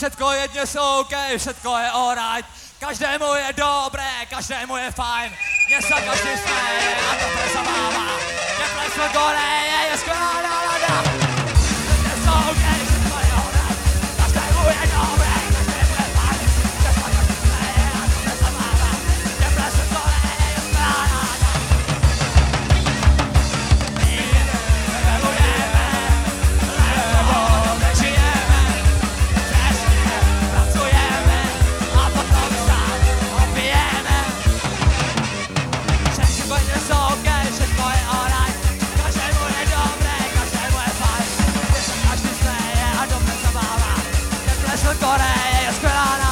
Všetko je dnes OK, všetko je alright. Každému je dobré, každému je fajn. Dnes se každý a to se zabává. Mě plesl gore, går der jeg spiller dig